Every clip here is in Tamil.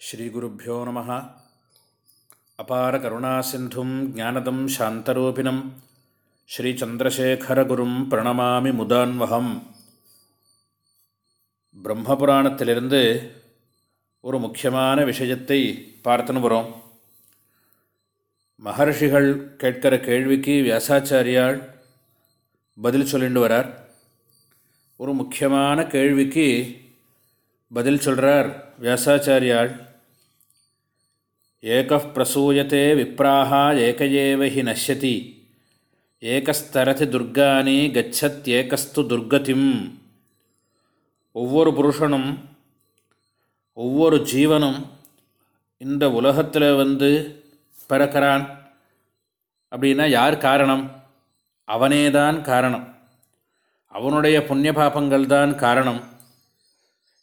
ஸ்ரீகுருப்போ நம. அபார கருணாசிந்தும் ஜானதம் சாந்தரூபிணம். ஸ்ரீச்சந்திரசேகரகுரும் பிரணமாமி முதான்வகம். பிரம்மபுராணத்திலிருந்து ஒரு முக்கியமான விஷயத்தை பார்த்துன்னு வரோம். மகர்ஷிகள் கேட்கிற கேள்விக்கு வியாசாச்சாரியால் பதில் சொல்லிட்டு வரார். ஒரு முக்கியமான கேள்விக்கு பதில் சொல்கிறார் வியாசாச்சாரியாள் ஏக பிரசூயத்தே விப்ராஹா ஏகையேவ ஹி நஷ்யதி. ஏகஸ்தரதி துர்கானி கச்சத் ஏகஸ்து துர்கதிம். ஒவ்வொரு புருஷனும் ஒவ்வொரு ஜீவனும் இந்த உலகத்தில் வந்து பிறக்கிறான். அப்படின்னா யார் காரணம்? அவனேதான் காரணம். அவனுடைய புண்ணிய பாபங்கள் தான் காரணம்.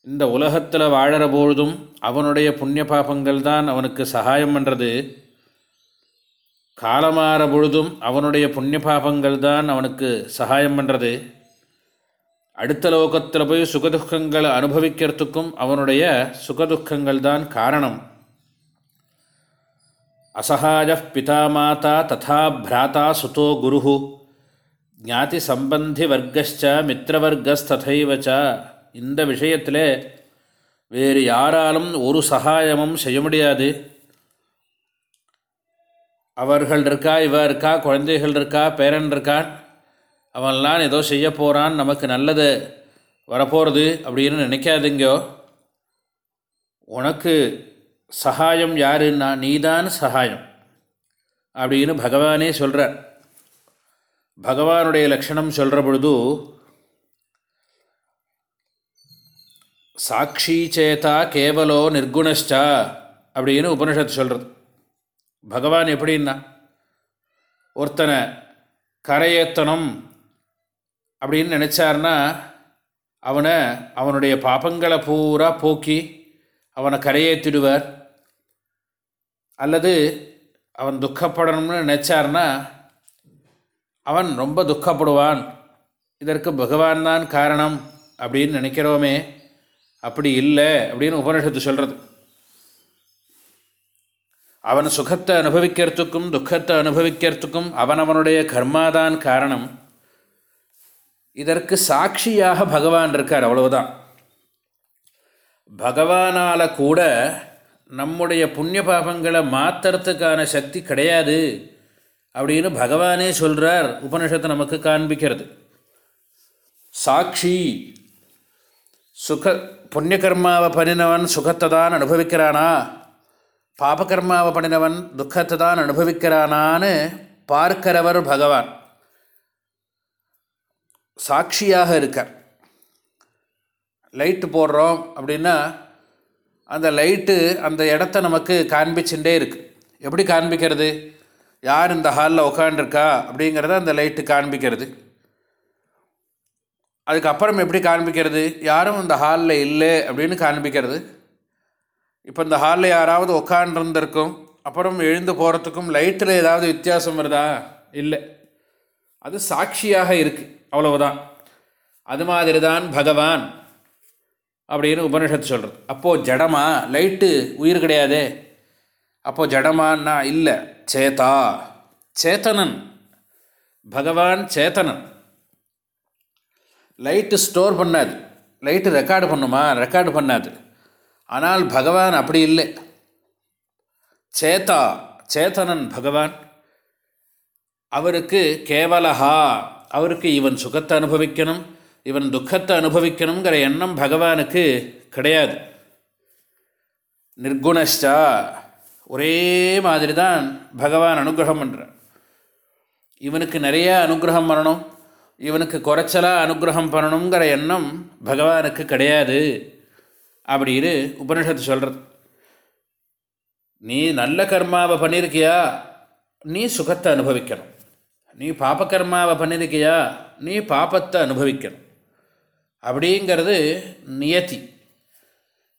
இந்த உலகத்தில் வாழற பொழுதும் அவனுடைய புண்ணிய பாபங்கள் தான் அவனுக்கு சகாயம் பண்ணுறது காலமாற பொழுதும் அவனுடைய புண்ணிய பாபங்கள் தான் அவனுக்கு சகாயம் பண்ணுறது அடுத்த லோகத்தில் போய் சுகதுக்கங்களை அனுபவிக்கிறதுக்கும் அவனுடைய சுகதுக்கங்கள் தான் காரணம். அசகாய பிதா மாதா ததா பிராத்தா சுதோ குரு ஞாதி சம்பந்தி வர்க்கச்ச மித்திரவர்க்கஸ்ததைவச்ச இந்த விஷயத்தில் வேறு யாராலும் ஒரு சகாயமும் செய்ய முடியாது. அவர்கள் இருக்கா இவ இருக்கா குழந்தைகள் இருக்கா பேரன் இருக்கான் அவன்லாம் ஏதோ செய்ய போகிறான் நமக்கு நல்லது வரப்போகிறது அப்படின்னு நினைக்காதுங்கோ. உனக்கு சகாயம் யாருன்னா நீதான் சகாயம் அப்படின்னு பகவானே சொல்கிறார் பகவானுடைய லக்ஷணம் சொல்கிற பொழுது சாட்சி சேதா கேவலோ நிர்குணஷ்டா அப்படின்னு உபனிஷத்து சொல்கிறது பகவான் எப்படின்னா ஒருத்தனை கரையேத்தனம் அப்படின்னு நினச்சார்னா அவனை அவனுடைய பாப்பங்களை பூரா போக்கி அவனை கரையேற்றிடுவார் அல்லது அவன் துக்கப்படணும்னு நினச்சார்னா அவன் ரொம்ப துக்கப்படுவான். இதற்கு பகவான் தான் காரணம் அப்படின்னு நினைக்கிறோமே. அப்படி இல்லை அப்படின்னு உபனிஷத்து சொல்கிறது அவன் சுகத்தை அனுபவிக்கிறதுக்கும் துக்கத்தை அனுபவிக்கிறதுக்கும் அவனவனுடைய கர்மாதான் காரணம். இதற்கு சாட்சியாக பகவான் இருக்கார் அவ்வளவுதான். பகவானால் கூட நம்முடைய புண்ணிய பாபங்களை மாற்றுறதுக்கான சக்தி கிடையாது அப்படின்னு பகவானே சொல்கிறார் உபனிஷத்தை நமக்கு காண்பிக்கிறது. சாட்சி சுக புண்ணியகர்மாவை பண்ணினவன் சுகத்தை தான் அனுபவிக்கிறானா? பாபகர்மாவை பண்ணினவன் துக்கத்தை தான் அனுபவிக்கிறானான்னு பார்க்கிறவர் பகவான். சாட்சியாக இருக்கார். லைட்டு போடுறோம் அப்படின்னா அந்த லைட்டு அந்த இடத்த நமக்கு காண்பிச்சுட்டே இருக்குது எப்படி காண்பிக்கிறது? யார் இந்த ஹாலில் உட்காண்டிருக்கா அப்படிங்கிறத அந்த லைட்டு காண்பிக்கிறது. அதுக்கப்புறம் எப்படி காண்பிக்கிறது? யாரும் இந்த ஹாலில் இல்லை அப்படின்னு காண்பிக்கிறது. இப்போ இந்த ஹாலில் யாராவது உட்காண்டிருந்திருக்கும் அப்புறம் எழுந்து போகிறதுக்கும் லைட்டில் ஏதாவது வித்தியாசம் வருதா? இல்லை. அது சாட்சியாக இருக்குது அவ்வளவுதான். அது மாதிரி தான் பகவான் அப்படின்னு உபனிஷத்து சொல்கிறது அப்போது ஜடமா? லைட்டு உயிர் கிடையாதே. அப்போது ஜடமான்னா இல்லை சேதா சேத்தனன். பகவான் சேத்தனன். லைட்டு ஸ்டோர் பண்ணாது. லைட்டு ரெக்கார்டு பண்ணுமா? ரெக்கார்டு பண்ணாது. ஆனால் பகவான் அப்படி இல்லை. சேத்தா சேத்தனன் பகவான். அவருக்கு கேவலஹா. அவருக்கு இவன் சுகத்தை அனுபவிக்கணும் இவன் துக்கத்தை அனுபவிக்கணுங்கிற எண்ணம் பகவானுக்கு கிடையாது. நிர்குணஷ்டா ஒரே மாதிரி தான் பகவான் அனுகிரகம் பண்ணுறார் இவனுக்கு நிறைய அனுகிரகம் பண்ணணும் இவனுக்கு குறைச்சலாக அனுகிரகம் பண்ணணுங்கிற எண்ணம் பகவானுக்கு கிடையாது. அப்படின்னு உபனிஷத்து சொல்கிறது நீ நல்ல கர்மாவை பண்ணியிருக்கியா நீ சுகத்தை அனுபவிக்கணும். நீ பாப்பகர்மாவை பண்ணியிருக்கியா நீ பாப்பத்தை அனுபவிக்கணும். அப்படிங்கிறது நியத்தி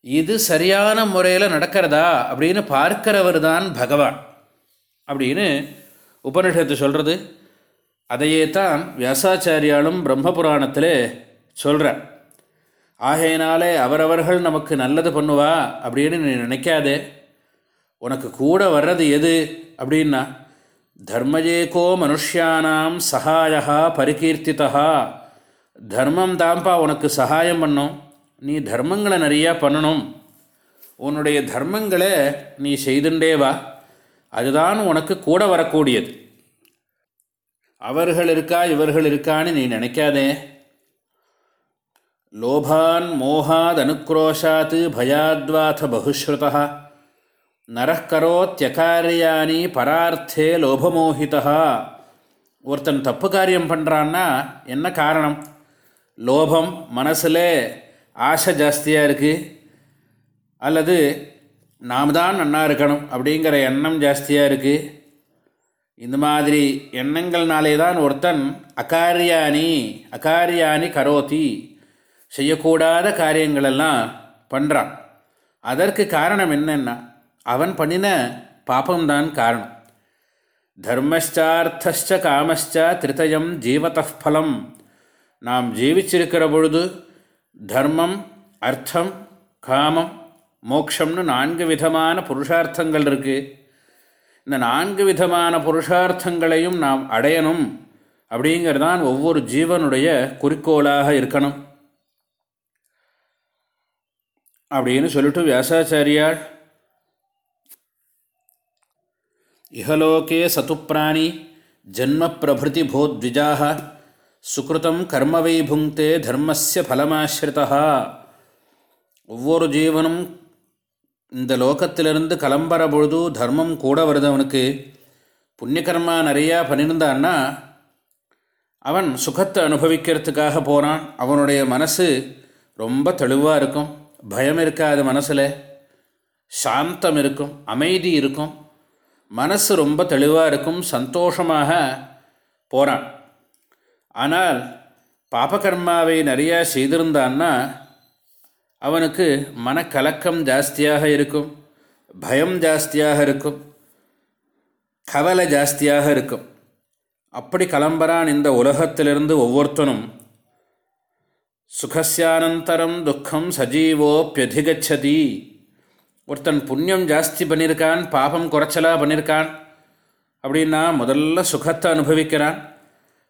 இது சரியான முறையில் நடக்கிறதா அப்படின்னு பார்க்கிறவர் தான் பகவான். அப்படின்னு உபனிஷத்து சொல்கிறது அதையே தான் வியாசாச்சாரியாலும் பிரம்மபுராணத்தில் சொல்கிறார் ஆகையினாலே அவரவர்கள் நமக்கு நல்லது பண்ணுவா அப்படின்னு நீ நினைக்காதே. உனக்கு கூட வர்றது எது அப்படின்னா தர்மஜேகோ மனுஷியானாம் சகாயா பரிகீர்த்திதா தர்மம் தான்ப்பா உனக்கு சகாயம் பண்ணும். நீ தர்மங்களை நிறையா பண்ணணும். உன்னுடைய தர்மங்களை நீ செய்துண்டே வா. அதுதான் உனக்கு கூட வரக்கூடியது. அவர்கள் இருக்கா இவர்கள் இருக்கான்னு நீ நினைக்காதே. லோபான் மோகாத் அனுக்ரோஷாத் பயாத்வாத பகுஸ்ருதா நரக்கரோத்யகாரியானி பரார்த்தே லோபமோகிதா ஒருத்தன் தப்பு காரியம் பண்ணுறான்னா என்ன காரணம்? லோபம் மனசில் ஆசை ஜாஸ்தியாக இருக்குது அல்லது நாம் தான் நன்னா இருக்கணும் அப்படிங்கிற எண்ணம் ஜாஸ்தியாக இருக்குது இந்த மாதிரி எண்ணங்கள்னாலே தான் ஒருத்தன் அகாரியானி அகாரியானி கரோதி செய்யக்கூடாத காரியங்களெல்லாம் பண்ணுறான் அதற்கு காரணம் என்னென்னா அவன் பண்ணின பாபம்தான் காரணம். தர்மச்சார்த்தச்ச காமச்ச திருத்தயம் ஜீவத்தஃபலம் நாம் ஜீவிச்சிருக்கிற பொழுது தர்மம் அர்த்தம் காமம் மோக்ஷம்னு நான்கு விதமான புருஷார்த்தங்கள் இருக்குது இந்த நான்கு விதமான புருஷார்த்தங்களையும் நாம் அடையணும் அப்படிங்கிறதான் ஒவ்வொரு ஜீவனுடைய குறிக்கோளாக இருக்கணும். அப்படின்னு சொல்லிட்டு வியாசாச்சாரியாள் இகலோகே சத்துப்பிராணி ஜன்ம பிரபிருதி போத்விஜாக சுக்ருதம் கர்மவை புங்கே தர்மஸ்ய ஃபலமாஸ்ரிதா ஒவ்வொரு ஜீவனும் இந்த லோகத்திலிருந்து கிளம்புற பொழுது தர்மம் கூட வருது அவனுக்கு. புண்ணியகர்மா நிறையா பண்ணியிருந்தான்னா அவன் சுகத்தை அனுபவிக்கிறதுக்காக போகிறான் அவனுடைய மனசு ரொம்ப தெளிவாக இருக்கும். பயம் இருக்காது மனசில். சாந்தம் இருக்கும். அமைதி இருக்கும். மனசு ரொம்ப தெளிவாக இருக்கும். சந்தோஷமாக போகிறான் ஆனால் பாபகர்மாவை நிறையா செய்திருந்தான்னா அவனுக்கு மனக்கலக்கம் ஜாஸ்தியாக இருக்கும் பயம் ஜாஸ்தியாக இருக்கும் கவலை ஜாஸ்தியாக இருக்கும். அப்படி கலம்பரான் இந்த உலகத்திலிருந்து ஒவ்வொருத்தனும் சுகசியானந்தரம் துக்கம் சஜீவோப்பியதிகச்சதி ஒருத்தன் புண்ணியம் ஜாஸ்தி பண்ணியிருக்கான் பாபம் குறைச்சலாக பண்ணியிருக்கான் அப்படின்னா முதல்ல சுகத்தை அனுபவிக்கிறான்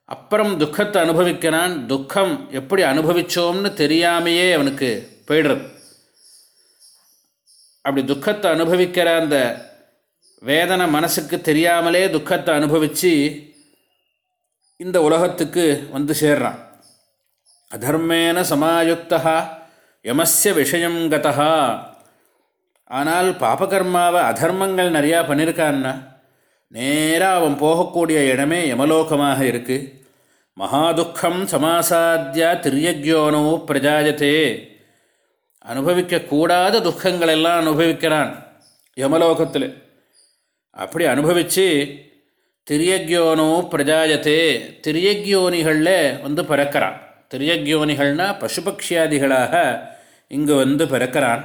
அப்புறம் துக்கத்தை அனுபவிக்கிறான். துக்கம் எப்படி அனுபவித்தோம்னு தெரியாமையே அவனுக்கு போயிடுறது. அப்படி துக்கத்தை அனுபவிக்கிற அந்த வேதனை மனசுக்கு தெரியாமலே துக்கத்தை அனுபவித்து இந்த உலகத்துக்கு வந்து சேர்றான். அதர்மேன சமாயுக்தா யமஸ்ய விஷயம் கதா ஆனால் பாபகர்மாவை அதர்மங்கள் நிறையா பண்ணியிருக்கான்னா நேராக அவன் போகக்கூடிய இடமே யமலோகமாக இருக்குது மகாதுக்கம் சமாசாத்தியா திரியக்யோனோ பிரஜாயத்தே அனுபவிக்கக்கூடாத துக்கங்களெல்லாம் அனுபவிக்கிறான் யமலோகத்தில். அப்படி அனுபவித்து திரியக்யோனோ பிரஜாயத்தே திரியக்யோனிகளில் வந்து பிறக்கிறான். திரியக்யோனிகள்னா பசுபக்ஷியாதிகளாக இங்கு வந்து பிறக்கிறான்.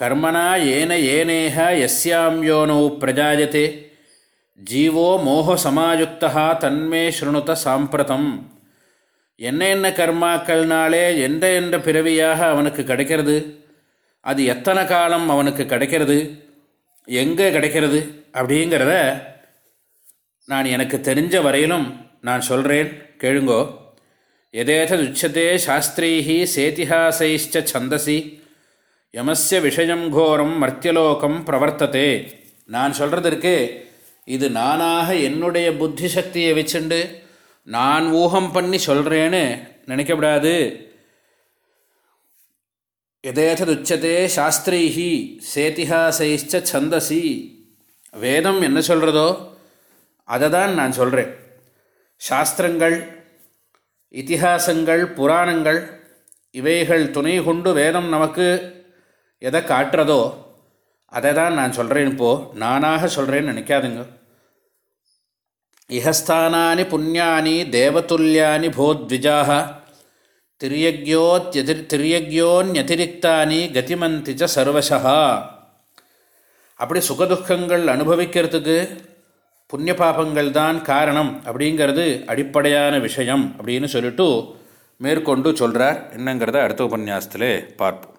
கர்மனா ஏன ஏனேக எஸ்யாம் யோனோ பிரஜாயத்தே ஜீவோ மோக சமாயுக்தா தன்மே ஸ்ருணுத சாம்பிரதம். என்ன என்ன கர்மாக்கள்னாலே எந்த எந்த பிறவியாக அவனுக்கு கிடைக்கிறது? அது எத்தனை காலம் அவனுக்கு கிடைக்கிறது? எங்கே கிடைக்கிறது? அப்படிங்கிறத நான் எனக்கு தெரிஞ்ச வரையிலும் நான் சொல்கிறேன் கேளுங்கோ. எதேதது உச்சதே சாஸ்திரைஹி சேத்திஹாசைச்ச சந்தசி யமஸ்ய விஷயம் கோரம் மர்த்தியலோகம் பிரவர்த்ததே. நான் சொல்கிறதற்கு இது நானாக என்னுடைய புத்தி சக்தியை வச்சுண்டு நான் ஊகம் பண்ணி சொல்கிறேன்னு நினைக்கப்படாது. எதேதது உச்சதே சாஸ்திரைஹி சேத்திஹாசைச்ச சந்தசி வேதம் என்ன சொல்கிறதோ அதை தான் நான் சொல்கிறேன் சாஸ்திரங்கள் இத்திஹாசங்கள் புராணங்கள் இவைகள் துணை கொண்டு வேதம் நமக்கு எதை காட்டுறதோ அதை தான் நான் சொல்கிறேன் இப்போது நானாக சொல்கிறேன்னு நினைக்காதுங்க. இஹஸ்தானானி புண்ணியானி தேவதுல்யானி போத்விஜாக திரியக்யோத்யதி திரியக்யோன்யதிரிக்தானி கதிமந்தி ச சர்வசா அப்படி சுகதுக்கங்கள் அனுபவிக்கிறதுக்கு புண்ணிய பாபங்கள் தான் காரணம் அப்படிங்கிறது அடிப்படையான விஷயம் அப்படின்னு சொல்லிட்டு மேற்கொண்டு சொல்கிறார் என்னங்கிறத அடுத்த உபன்யாசத்திலே பார்ப்போம்.